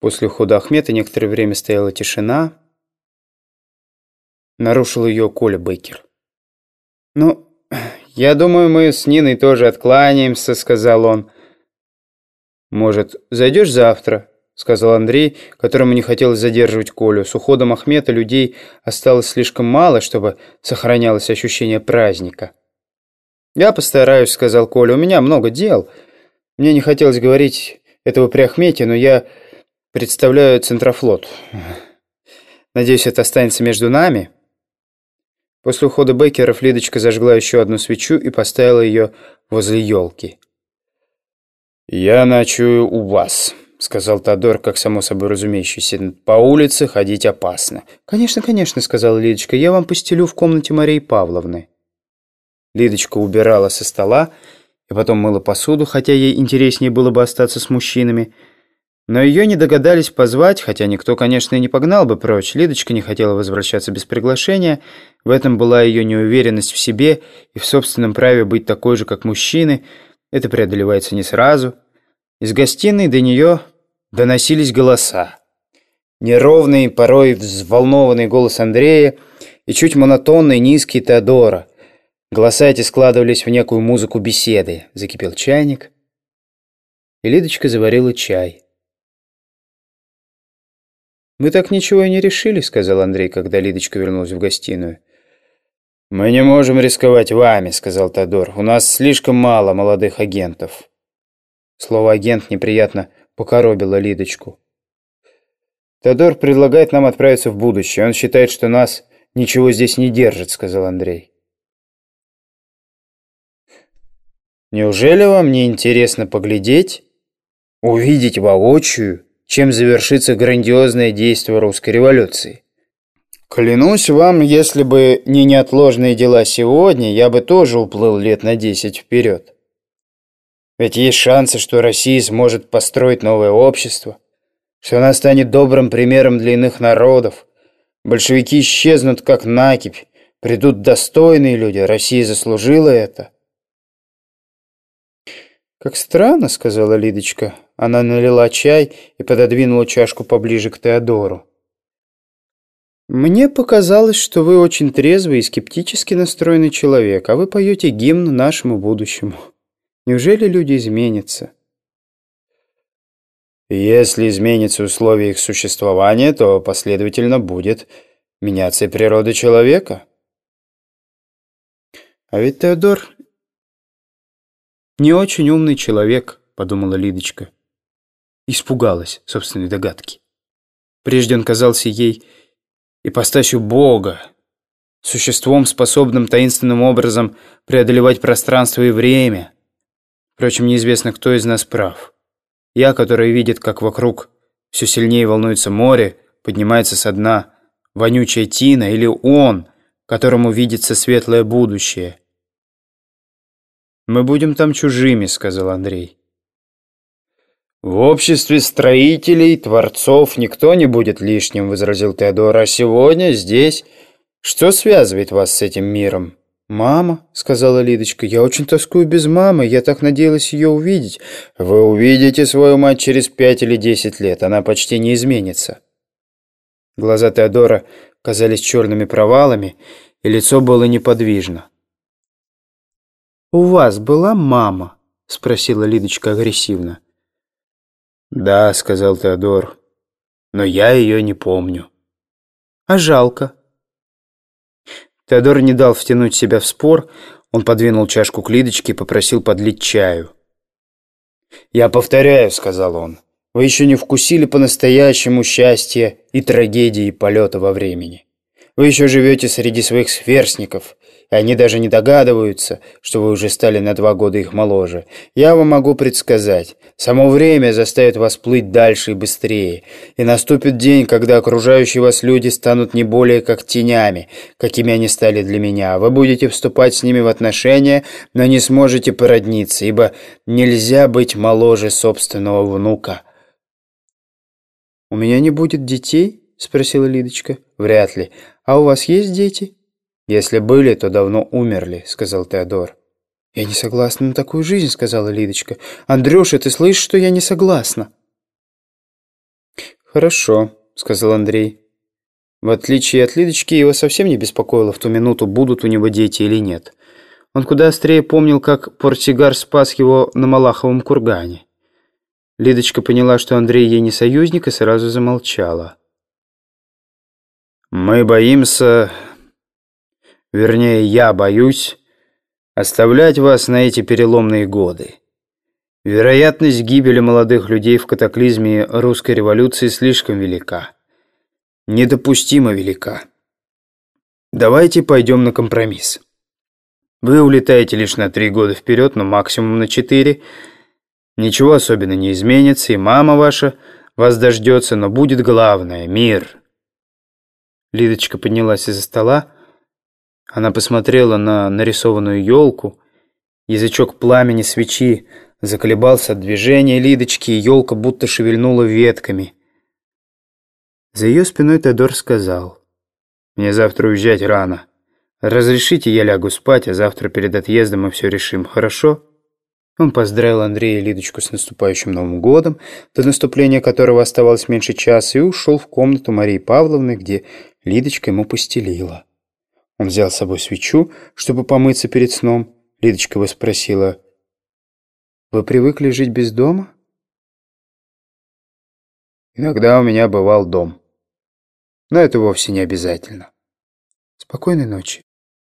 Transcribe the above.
После ухода Ахмета некоторое время стояла тишина. Нарушил ее Коля Бейкер. «Ну, я думаю, мы с Ниной тоже откланяемся», — сказал он. «Может, зайдешь завтра?» — сказал Андрей, которому не хотелось задерживать Колю. С уходом Ахмета людей осталось слишком мало, чтобы сохранялось ощущение праздника. «Я постараюсь», — сказал Коля. «У меня много дел. Мне не хотелось говорить этого при Ахмете, но я представляю Центрофлот. Надеюсь, это останется между нами». После ухода Беккеров Лидочка зажгла еще одну свечу и поставила ее возле елки. «Я ночую у вас», — сказал Тодор, как само собой разумеющийся. «По улице ходить опасно». «Конечно, конечно», — сказала Лидочка. «Я вам постелю в комнате Марии Павловны». Лидочка убирала со стола и потом мыла посуду, хотя ей интереснее было бы остаться с мужчинами. Но ее не догадались позвать, хотя никто, конечно, и не погнал бы прочь. Лидочка не хотела возвращаться без приглашения. В этом была ее неуверенность в себе и в собственном праве быть такой же, как мужчины. Это преодолевается не сразу. Из гостиной до нее доносились голоса. Неровный, порой взволнованный голос Андрея и чуть монотонный, низкий Теодора. Голоса эти складывались в некую музыку беседы. Закипел чайник, и Лидочка заварила чай. «Мы так ничего и не решили», — сказал Андрей, когда Лидочка вернулась в гостиную. «Мы не можем рисковать вами», — сказал Тодор. «У нас слишком мало молодых агентов». Слово «агент» неприятно покоробило Лидочку. «Тодор предлагает нам отправиться в будущее. Он считает, что нас ничего здесь не держит», — сказал Андрей. Неужели вам не интересно поглядеть, увидеть воочию, чем завершится грандиозное действие русской революции? Клянусь вам, если бы не неотложные дела сегодня, я бы тоже уплыл лет на десять вперед. Ведь есть шансы, что Россия сможет построить новое общество, что она станет добрым примером для иных народов. Большевики исчезнут, как накипь, придут достойные люди, Россия заслужила это. «Как странно», — сказала Лидочка. Она налила чай и пододвинула чашку поближе к Теодору. «Мне показалось, что вы очень трезвый и скептически настроенный человек, а вы поете гимн нашему будущему. Неужели люди изменятся?» «Если изменятся условия их существования, то последовательно будет меняться и природа человека». А ведь Теодор «Не очень умный человек», — подумала Лидочка. Испугалась собственной догадки. Прежде он казался ей ипостасью Бога, существом, способным таинственным образом преодолевать пространство и время. Впрочем, неизвестно, кто из нас прав. Я, который видит, как вокруг все сильнее волнуется море, поднимается со дна вонючая тина, или он, которому видится светлое будущее — «Мы будем там чужими», — сказал Андрей. «В обществе строителей, творцов никто не будет лишним», — возразил Теодор. «А сегодня здесь... Что связывает вас с этим миром?» «Мама», — сказала Лидочка, — «я очень тоскую без мамы, я так надеялась ее увидеть». «Вы увидите свою мать через пять или десять лет, она почти не изменится». Глаза Теодора казались черными провалами, и лицо было неподвижно. «У вас была мама?» — спросила Лидочка агрессивно. «Да», — сказал Теодор, — «но я ее не помню». «А жалко». Теодор не дал втянуть себя в спор, он подвинул чашку к Лидочке и попросил подлить чаю. «Я повторяю», — сказал он, — «вы еще не вкусили по-настоящему счастья и трагедии полета во времени. Вы еще живете среди своих сверстников, и они даже не догадываются, что вы уже стали на два года их моложе. Я вам могу предсказать. Само время заставит вас плыть дальше и быстрее. И наступит день, когда окружающие вас люди станут не более как тенями, какими они стали для меня. Вы будете вступать с ними в отношения, но не сможете породниться, ибо нельзя быть моложе собственного внука. «У меня не будет детей?» — спросила Лидочка. «Вряд ли. А у вас есть дети?» «Если были, то давно умерли», — сказал Теодор. «Я не согласна на такую жизнь», — сказала Лидочка. «Андрюша, ты слышишь, что я не согласна?» «Хорошо», — сказал Андрей. В отличие от Лидочки, его совсем не беспокоило в ту минуту, будут у него дети или нет. Он куда острее помнил, как портсигар спас его на Малаховом кургане. Лидочка поняла, что Андрей ей не союзник, и сразу замолчала. «Мы боимся, вернее, я боюсь, оставлять вас на эти переломные годы. Вероятность гибели молодых людей в катаклизме русской революции слишком велика. Недопустимо велика. Давайте пойдем на компромисс. Вы улетаете лишь на три года вперед, но максимум на четыре. Ничего особенно не изменится, и мама ваша вас дождется, но будет главное — мир». Лидочка поднялась из-за стола. Она посмотрела на нарисованную елку. Язычок пламени свечи заколебался от движения Лидочки, и елка будто шевельнула ветками. За ее спиной Тодор сказал, «Мне завтра уезжать рано. Разрешите, я лягу спать, а завтра перед отъездом мы все решим, хорошо?» Он поздравил Андрея и Лидочку с наступающим Новым годом, до наступления которого оставалось меньше часа, и ушел в комнату Марии Павловны, где Лидочка ему постелила. Он взял с собой свечу, чтобы помыться перед сном. Лидочка его спросила, «Вы привыкли жить без дома?» «Иногда у меня бывал дом. Но это вовсе не обязательно». «Спокойной ночи».